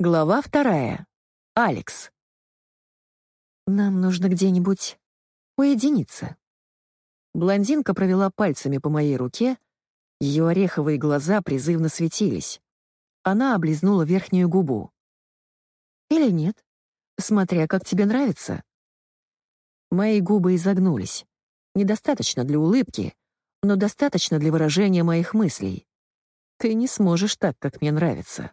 Глава вторая. Алекс. Нам нужно где-нибудь уединиться. Блондинка провела пальцами по моей руке, ее ореховые глаза призывно светились. Она облизнула верхнюю губу. Или нет, смотря как тебе нравится. Мои губы изогнулись. Недостаточно для улыбки, но достаточно для выражения моих мыслей. Ты не сможешь так, как мне нравится.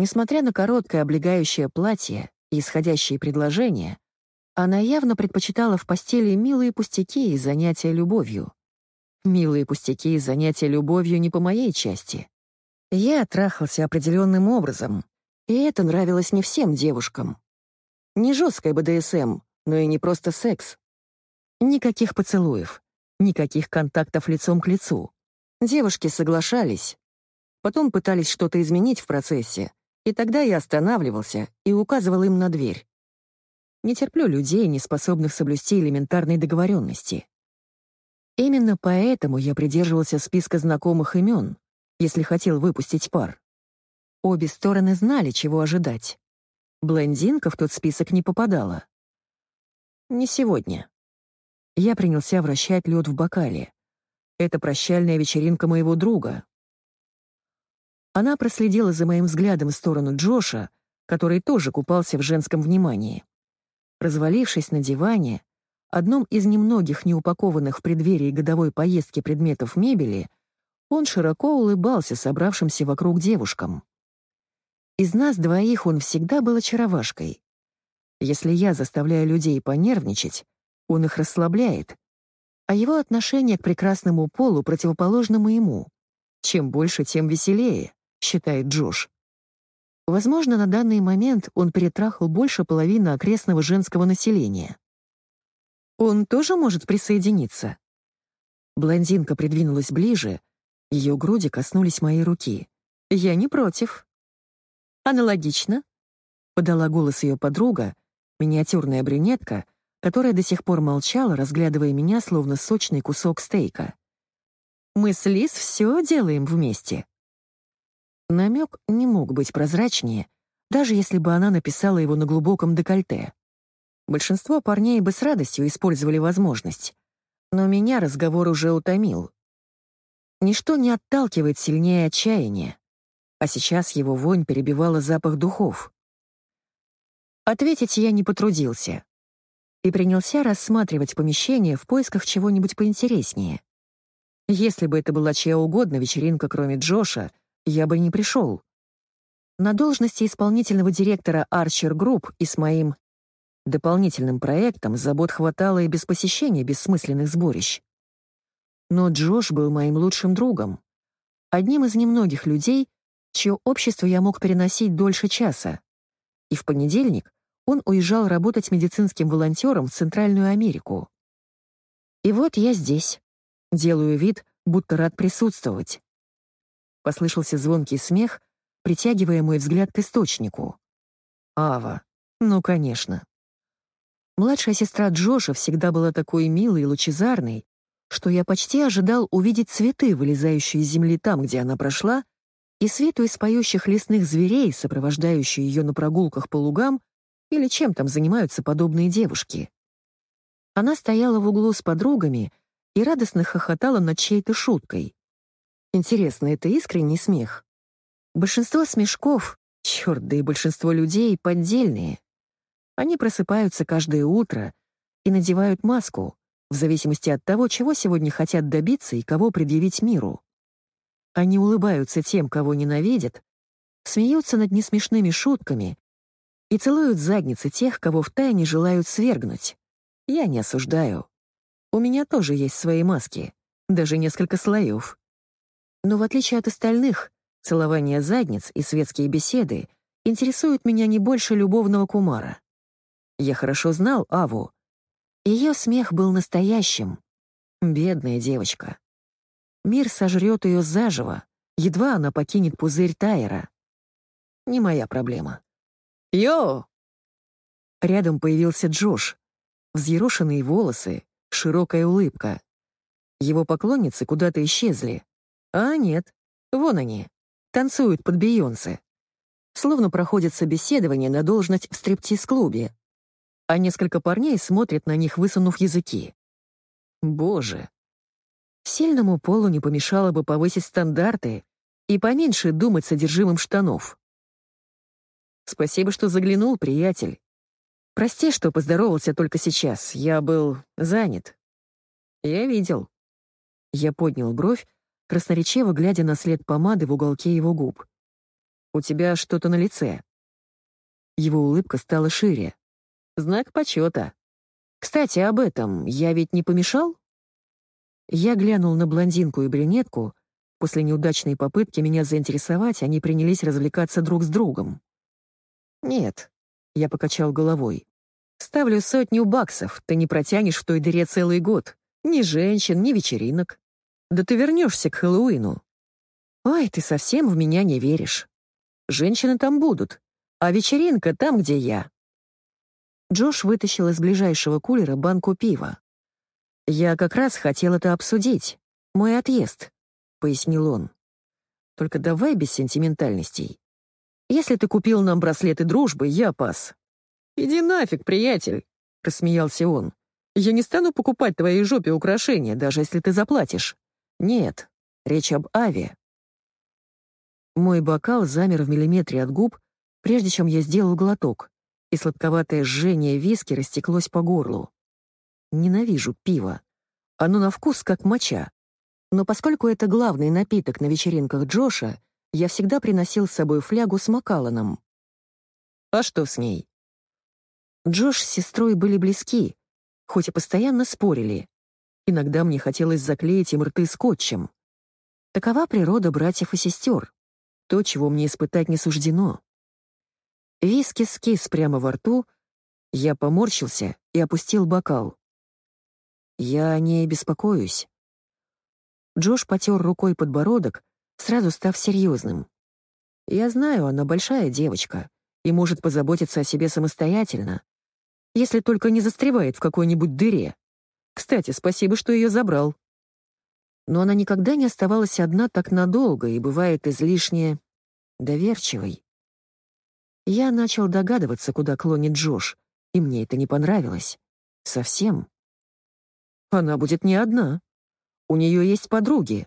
Несмотря на короткое облегающее платье и исходящие предложения, она явно предпочитала в постели милые пустяки и занятия любовью. Милые пустяки и занятия любовью не по моей части. Я трахался определенным образом, и это нравилось не всем девушкам. Не жесткая БДСМ, но и не просто секс. Никаких поцелуев, никаких контактов лицом к лицу. Девушки соглашались, потом пытались что-то изменить в процессе, и тогда я останавливался и указывал им на дверь. Не терплю людей, не способных соблюсти элементарной договоренности. Именно поэтому я придерживался списка знакомых имен, если хотел выпустить пар. Обе стороны знали, чего ожидать. Блондинка в тот список не попадала. Не сегодня. Я принялся вращать лед в бокале. Это прощальная вечеринка моего друга, она проследила за моим взглядом в сторону Джоша, который тоже купался в женском внимании. Развалившись на диване, одном из немногих неупакованных в преддверии годовой поездки предметов мебели, он широко улыбался собравшимся вокруг девушкам. Из нас двоих он всегда был очаровашкой. Если я заставляю людей понервничать, он их расслабляет, а его отношение к прекрасному полу противоположно моему. Чем больше, тем веселее считает Джош. Возможно, на данный момент он перетрахал больше половины окрестного женского населения. Он тоже может присоединиться. Блондинка придвинулась ближе, ее груди коснулись моей руки. Я не против. Аналогично, подала голос ее подруга, миниатюрная брюнетка, которая до сих пор молчала, разглядывая меня словно сочный кусок стейка. Мы с Лиз все делаем вместе. Намек не мог быть прозрачнее, даже если бы она написала его на глубоком декольте. Большинство парней бы с радостью использовали возможность, но меня разговор уже утомил. Ничто не отталкивает сильнее отчаяния, а сейчас его вонь перебивала запах духов. Ответить я не потрудился и принялся рассматривать помещение в поисках чего-нибудь поинтереснее. Если бы это была чья угодно вечеринка, кроме Джоша, я бы не пришел. На должности исполнительного директора Archer Group и с моим дополнительным проектом забот хватало и без посещения бессмысленных сборищ. Но Джош был моим лучшим другом, одним из немногих людей, чье общество я мог переносить дольше часа. И в понедельник он уезжал работать медицинским волонтером в Центральную Америку. И вот я здесь. Делаю вид, будто рад присутствовать. Послышался звонкий смех, притягивая мой взгляд к источнику. Ава. Ну, конечно. Младшая сестра Джоша всегда была такой милой и лучезарной, что я почти ожидал увидеть цветы, вылезающие из земли там, где она прошла, и свету из поющих лесных зверей, сопровождающие ее на прогулках по лугам или чем там занимаются подобные девушки. Она стояла в углу с подругами и радостно хохотала над чьей-то шуткой. Интересно, это искренний смех? Большинство смешков, черт, да и большинство людей поддельные. Они просыпаются каждое утро и надевают маску, в зависимости от того, чего сегодня хотят добиться и кого предъявить миру. Они улыбаются тем, кого ненавидят, смеются над несмешными шутками и целуют задницы тех, кого втайне желают свергнуть. Я не осуждаю. У меня тоже есть свои маски, даже несколько слоев. Но в отличие от остальных, целование задниц и светские беседы интересуют меня не больше любовного кумара. Я хорошо знал Аву. Ее смех был настоящим. Бедная девочка. Мир сожрет ее заживо, едва она покинет пузырь Тайера. Не моя проблема. «Йо!» Рядом появился Джош. Взъерошенные волосы, широкая улыбка. Его поклонницы куда-то исчезли. А нет, вон они, танцуют под Бейонсе. словно проходит собеседование на должность в стриптиз-клубе, а несколько парней смотрят на них, высунув языки. Боже. Сильному полу не помешало бы повысить стандарты и поменьше думать содержимым штанов. Спасибо, что заглянул, приятель. Прости, что поздоровался только сейчас. Я был занят. Я видел. Я поднял бровь, красноречиво глядя на след помады в уголке его губ. «У тебя что-то на лице». Его улыбка стала шире. «Знак почета. Кстати, об этом я ведь не помешал?» Я глянул на блондинку и брюнетку. После неудачной попытки меня заинтересовать, они принялись развлекаться друг с другом. «Нет», — я покачал головой. «Ставлю сотню баксов, ты не протянешь в той дыре целый год. Ни женщин, ни вечеринок. Да ты вернешься к Хэллоуину. Ой, ты совсем в меня не веришь. Женщины там будут, а вечеринка там, где я. Джош вытащил из ближайшего кулера банку пива. «Я как раз хотел это обсудить. Мой отъезд», — пояснил он. «Только давай без сентиментальностей. Если ты купил нам браслеты дружбы, я пас». «Иди нафиг, приятель», — рассмеялся он. «Я не стану покупать твоей жопе украшения, даже если ты заплатишь. Нет, речь об Аве. Мой бокал замер в миллиметре от губ, прежде чем я сделал глоток, и сладковатое жжение виски растеклось по горлу. Ненавижу пиво. Оно на вкус как моча. Но поскольку это главный напиток на вечеринках Джоша, я всегда приносил с собой флягу с Макаланом. А что с ней? Джош с сестрой были близки, хоть и постоянно спорили. Иногда мне хотелось заклеить им рты скотчем. Такова природа братьев и сестер. То, чего мне испытать не суждено. Виски скис прямо во рту, я поморщился и опустил бокал. Я не беспокоюсь. Джош потер рукой подбородок, сразу став серьезным. Я знаю, она большая девочка и может позаботиться о себе самостоятельно, если только не застревает в какой-нибудь дыре. Кстати, спасибо, что ее забрал. Но она никогда не оставалась одна так надолго и бывает излишне доверчивой. Я начал догадываться, куда клонит Джош, и мне это не понравилось. Совсем. Она будет не одна. У нее есть подруги.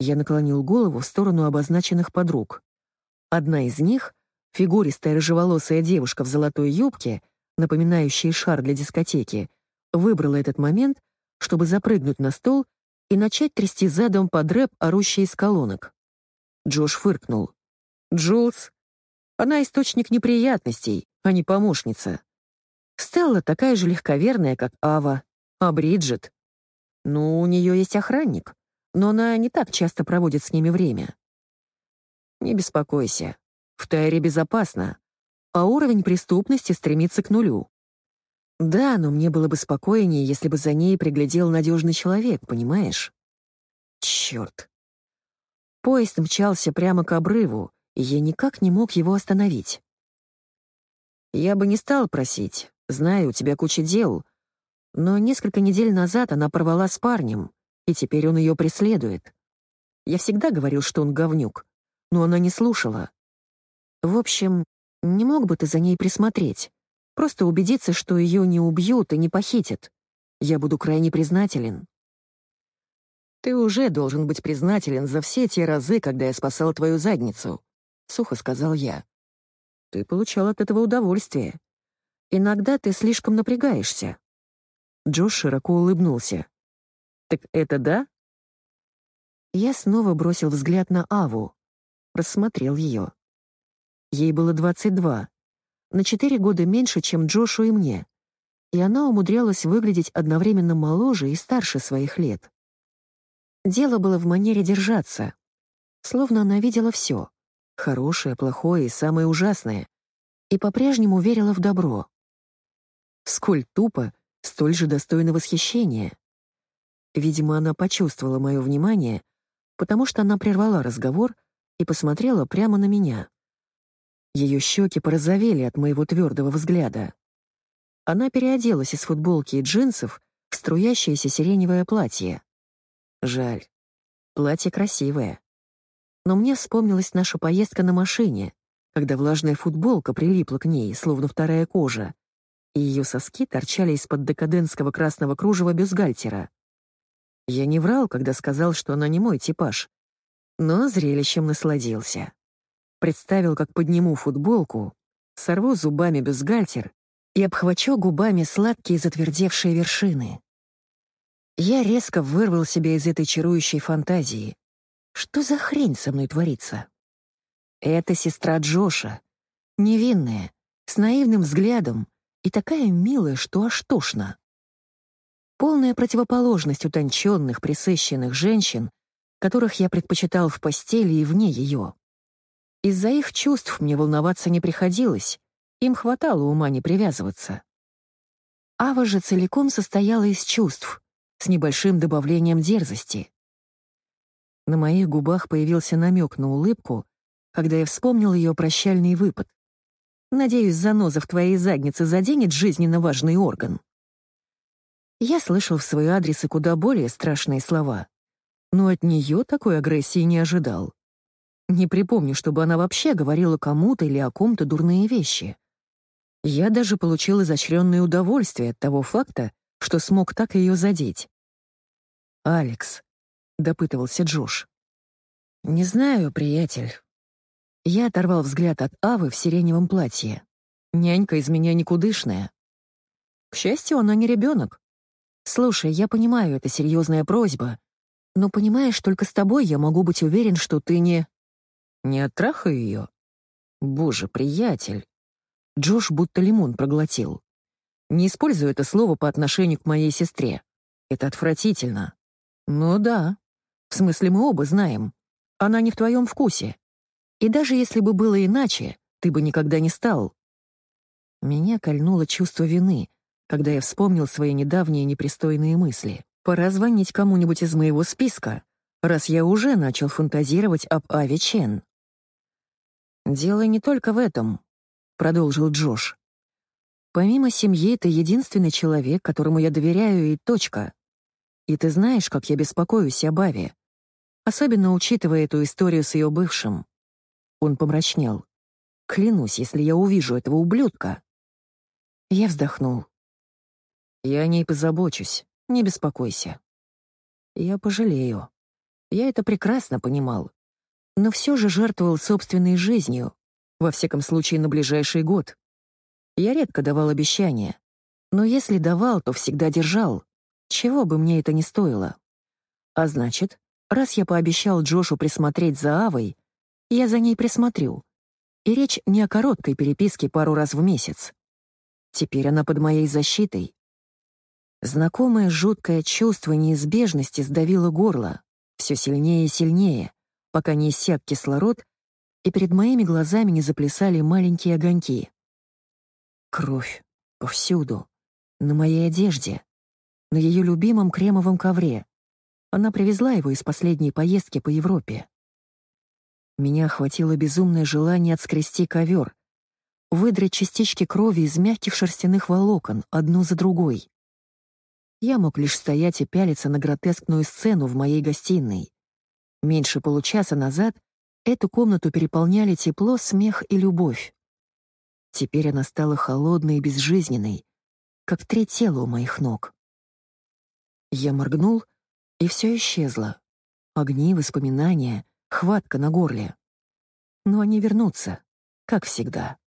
Я наклонил голову в сторону обозначенных подруг. Одна из них, фигуристая рыжеволосая девушка в золотой юбке, напоминающая шар для дискотеки, выбрала этот момент, чтобы запрыгнуть на стол и начать трясти задом под рэп, орущий из колонок. Джош фыркнул. «Джулс? Она источник неприятностей, а не помощница. Стелла такая же легковерная, как Ава, а Бриджит? Ну, у нее есть охранник, но она не так часто проводит с ними время. Не беспокойся, в Тайре безопасно, а уровень преступности стремится к нулю. Да, но мне было бы спокойнее, если бы за ней приглядел надежный человек, понимаешь? Черт. Поезд мчался прямо к обрыву, и я никак не мог его остановить. Я бы не стал просить, знаю, у тебя куча дел, но несколько недель назад она порвала с парнем, и теперь он ее преследует. Я всегда говорил, что он говнюк, но она не слушала. В общем, не мог бы ты за ней присмотреть? Просто убедиться, что ее не убьют и не похитят. Я буду крайне признателен. Ты уже должен быть признателен за все те разы, когда я спасал твою задницу, сухо сказал я. Ты получал от этого удовольствие. Иногда ты слишком напрягаешься. Джош широко улыбнулся. Так это да? Я снова бросил взгляд на Аву, рассмотрел ее. Ей было 22, на четыре года меньше, чем Джошу и мне, и она умудрялась выглядеть одновременно моложе и старше своих лет. Дело было в манере держаться, словно она видела все — хорошее, плохое и самое ужасное, и по-прежнему верила в добро. Сколь тупо, столь же достойно восхищения. Видимо, она почувствовала мое внимание, потому что она прервала разговор и посмотрела прямо на меня. Ее щеки порозовели от моего твердого взгляда. Она переоделась из футболки и джинсов в струящееся сиреневое платье. Жаль. Платье красивое. Но мне вспомнилась наша поездка на машине, когда влажная футболка прилипла к ней, словно вторая кожа, и ее соски торчали из-под декадентского красного кружева бюстгальтера. Я не врал, когда сказал, что она не мой типаж, но зрелищем насладился. Представил, как подниму футболку, сорву зубами бюстгальтер и обхвачу губами сладкие затвердевшие вершины. Я резко вырвал себя из этой чарующей фантазии. Что за хрень со мной творится? Это сестра Джоша, невинная, с наивным взглядом, и такая милая, что аж тошно. Полная противоположность утонченных, присыщенных женщин, которых я предпочитал в постели и вне ее. Из-за их чувств мне волноваться не приходилось, им хватало ума не привязываться. Ава же целиком состояла из чувств, с небольшим добавлением дерзости. На моих губах появился намек на улыбку, когда я вспомнил ее прощальный выпад. Надеюсь, заноза в твоей заднице заденет жизненно важный орган. Я слышал в свой адрес и куда более страшные слова, но от нее такой агрессии не ожидал. Не припомню, чтобы она вообще говорила кому-то или о ком-то дурные вещи. Я даже получил изощренное удовольствие от того факта, что смог так ее задеть. «Алекс», — допытывался Джош. «Не знаю, приятель. Я оторвал взгляд от Авы в сиреневом платье. Нянька из меня никудышная. К счастью, она не ребенок. Слушай, я понимаю, это серьезная просьба, но понимаешь, только с тобой я могу быть уверен, что ты не... Не оттрахаю ее? Боже, приятель. Джош будто лимон проглотил. Не использую это слово по отношению к моей сестре. Это отвратительно. Ну да. В смысле, мы оба знаем. Она не в твоем вкусе. И даже если бы было иначе, ты бы никогда не стал. Меня кольнуло чувство вины, когда я вспомнил свои недавние непристойные мысли. Пора звонить кому-нибудь из моего списка, раз я уже начал фантазировать об Ави Чен. «Дело не только в этом», — продолжил Джош. «Помимо семьи, ты единственный человек, которому я доверяю, и точка. И ты знаешь, как я беспокоюсь об Аве, особенно учитывая эту историю с ее бывшим. Он помрачнел. «Клянусь, если я увижу этого ублюдка...» Я вздохнул. «Я о ней позабочусь, не беспокойся». Я пожалею. Я это прекрасно понимал. Но все же жертвовал собственной жизнью, во всяком случае на ближайший год. Я редко давал обещания, но если давал, то всегда держал, чего бы мне это ни стоило. А значит, раз я пообещал Джошу присмотреть за Авой, я за ней присмотрю. И речь не о короткой переписке пару раз в месяц. Теперь она под моей защитой. Знакомое жуткое чувство неизбежности сдавило горло, все сильнее и сильнее, пока не иссяк кислород, и перед моими глазами не заплясали маленькие огоньки. Кровь. Повсюду. На моей одежде. На ее любимом кремовом ковре. Она привезла его из последней поездки по Европе. Меня охватило безумное желание отскрести ковер, выдрать частички крови из мягких шерстяных волокон, одну за другой. Я мог лишь стоять и пялиться на гротескную сцену в моей гостиной. Меньше получаса назад эту комнату переполняли тепло, смех и любовь. Теперь она стала холодной и безжизненной, как три тела у моих ног. Я моргнул, и все исчезло. Огни, воспоминания, хватка на горле. Но они вернутся, как всегда.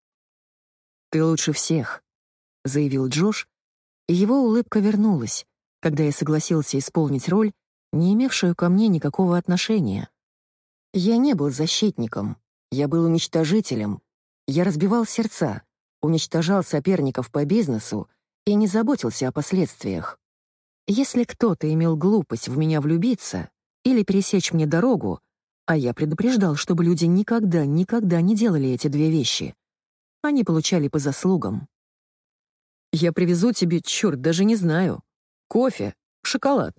«Ты лучше всех», — заявил Джош, и его улыбка вернулась, когда я согласился исполнить роль, не имевшую ко мне никакого отношения. Я не был защитником, я был уничтожителем. Я разбивал сердца, уничтожал соперников по бизнесу и не заботился о последствиях. Если кто-то имел глупость в меня влюбиться или пересечь мне дорогу, а я предупреждал, чтобы люди никогда, никогда не делали эти две вещи. Они получали по заслугам. Я привезу тебе, черт, даже не знаю. Кофе, шоколад.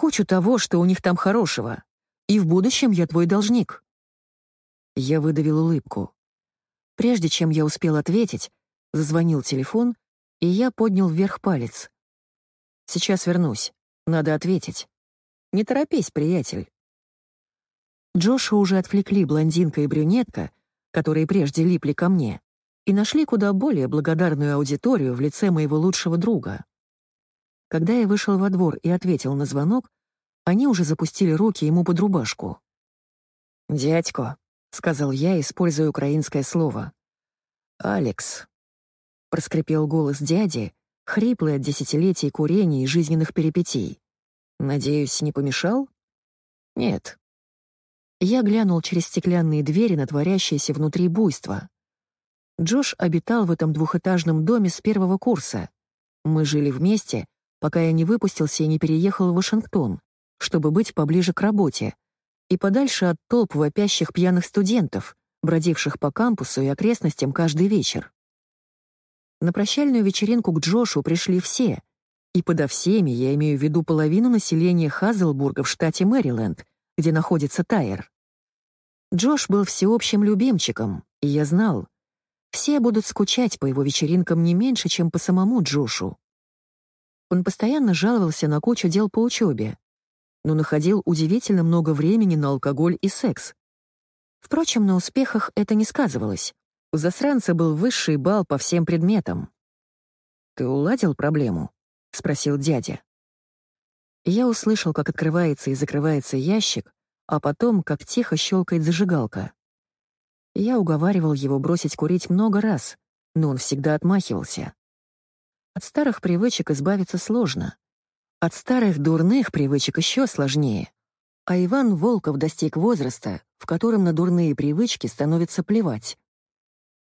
Кучу того, что у них там хорошего. И в будущем я твой должник. Я выдавил улыбку. Прежде чем я успел ответить, зазвонил телефон, и я поднял вверх палец. Сейчас вернусь. Надо ответить. Не торопись, приятель. Джоша уже отвлекли блондинка и брюнетка, которые прежде липли ко мне, и нашли куда более благодарную аудиторию в лице моего лучшего друга. Когда я вышел во двор и ответил на звонок, они уже запустили руки ему под рубашку. «Дядько», — сказал я, используя украинское слово. «Алекс», — проскрипел голос дяди, хриплый от десятилетий курения и жизненных перипетий. «Надеюсь, не помешал?» «Нет». Я глянул через стеклянные двери на творящееся внутри буйство. Джош обитал в этом двухэтажном доме с первого курса. Мы жили вместе, пока я не выпустился и не переехал в Вашингтон, чтобы быть поближе к работе, и подальше от толп вопящих пьяных студентов, бродивших по кампусу и окрестностям каждый вечер. На прощальную вечеринку к Джошу пришли все, и подо всеми я имею в виду половину населения Хазлбурга в штате Мэриленд, где находится Тайер. Джош был всеобщим любимчиком, и я знал, все будут скучать по его вечеринкам не меньше, чем по самому Джошу. Он постоянно жаловался на кучу дел по учебе, но находил удивительно много времени на алкоголь и секс. Впрочем, на успехах это не сказывалось. У засранца был высший балл по всем предметам. «Ты уладил проблему?» — спросил дядя. Я услышал, как открывается и закрывается ящик, а потом, как тихо щелкает зажигалка. Я уговаривал его бросить курить много раз, но он всегда отмахивался. От старых привычек избавиться сложно. От старых дурных привычек еще сложнее. А Иван Волков достиг возраста, в котором на дурные привычки становится плевать.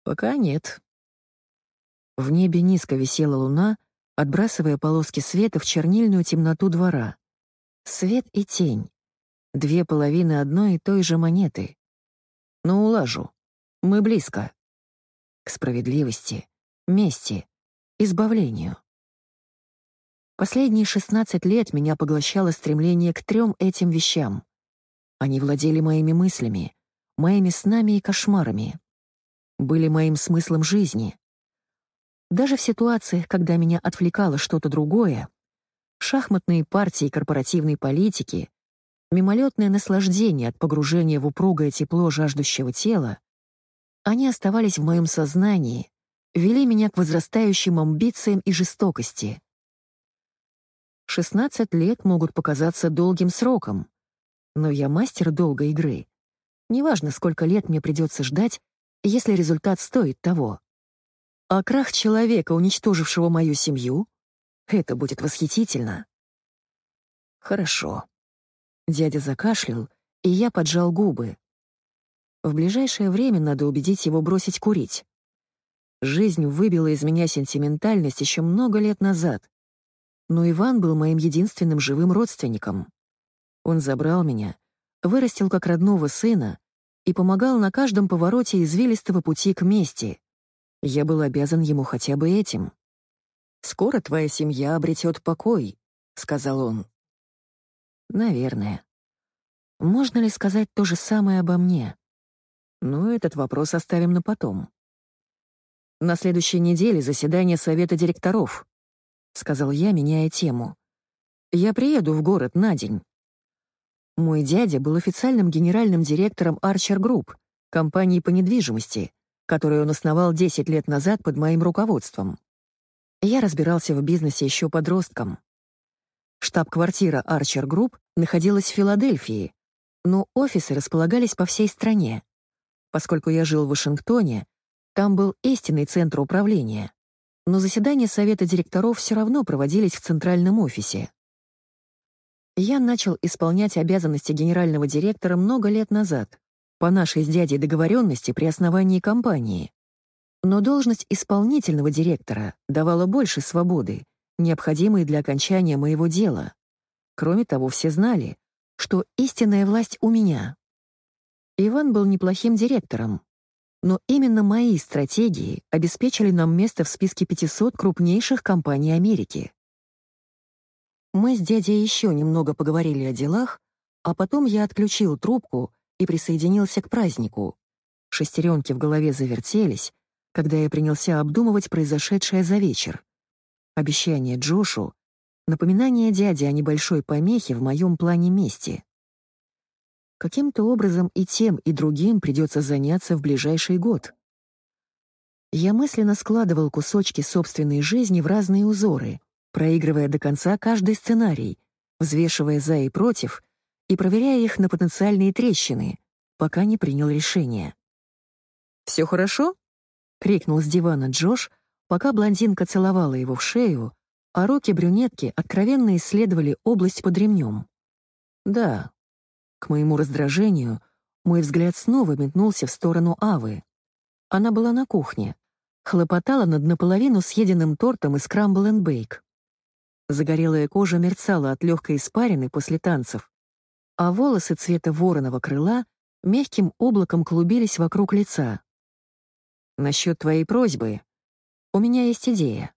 Пока нет. В небе низко висела луна, отбрасывая полоски света в чернильную темноту двора. Свет и тень. Две половины одной и той же монеты. Но улажу. Мы близко. К справедливости, мести, избавлению. Последние 16 лет меня поглощало стремление к трем этим вещам. Они владели моими мыслями, моими снами и кошмарами. Были моим смыслом жизни. Даже в ситуациях, когда меня отвлекало что-то другое, шахматные партии корпоративной политики, мимолетное наслаждение от погружения в упругое тепло жаждущего тела, они оставались в моем сознании, вели меня к возрастающим амбициям и жестокости. 16 лет могут показаться долгим сроком, но я мастер долгой игры. Неважно, сколько лет мне придется ждать, если результат стоит того. А крах человека, уничтожившего мою семью, это будет восхитительно. Хорошо. Дядя закашлял, и я поджал губы. В ближайшее время надо убедить его бросить курить. Жизнь выбила из меня сентиментальность еще много лет назад. Но Иван был моим единственным живым родственником. Он забрал меня, вырастил как родного сына и помогал на каждом повороте извилистого пути к мести. Я был обязан ему хотя бы этим. «Скоро твоя семья обретет покой», — сказал он. «Наверное. Можно ли сказать то же самое обо мне?» Но этот вопрос оставим на потом. «На следующей неделе заседание Совета директоров», — сказал я, меняя тему. «Я приеду в город на день». Мой дядя был официальным генеральным директором Archer Group, компании по недвижимости, которую он основал 10 лет назад под моим руководством. Я разбирался в бизнесе еще подростком. Штаб-квартира Archer Group находилась в Филадельфии, но офисы располагались по всей стране. Поскольку я жил в Вашингтоне, там был истинный центр управления, но заседания совета директоров все равно проводились в центральном офисе. Я начал исполнять обязанности генерального директора много лет назад, по нашей с дядей договоренности при основании компании. Но должность исполнительного директора давала больше свободы, необходимой для окончания моего дела. Кроме того, все знали, что истинная власть у меня. Иван был неплохим директором, но именно мои стратегии обеспечили нам место в списке 500 крупнейших компаний Америки. Мы с дядей еще немного поговорили о делах, а потом я отключил трубку и присоединился к празднику. Шестеренки в голове завертелись, когда я принялся обдумывать произошедшее за вечер. Обещание Джошу, напоминание дяди о небольшой помехе в моем плане мести. Каким-то образом и тем, и другим придется заняться в ближайший год. Я мысленно складывал кусочки собственной жизни в разные узоры, проигрывая до конца каждый сценарий, взвешивая «за» и «против» и проверяя их на потенциальные трещины, пока не принял решение. «Все хорошо?» — крикнул с дивана Джош, пока блондинка целовала его в шею, а руки брюнетки откровенно исследовали область под ремнем. «Да». К моему раздражению мой взгляд снова метнулся в сторону Авы. Она была на кухне, хлопотала над наполовину съеденным тортом из крамбл энд бейк. Загорелая кожа мерцала от легкой испарины после танцев, а волосы цвета вороного крыла мягким облаком клубились вокруг лица. «Насчет твоей просьбы. У меня есть идея».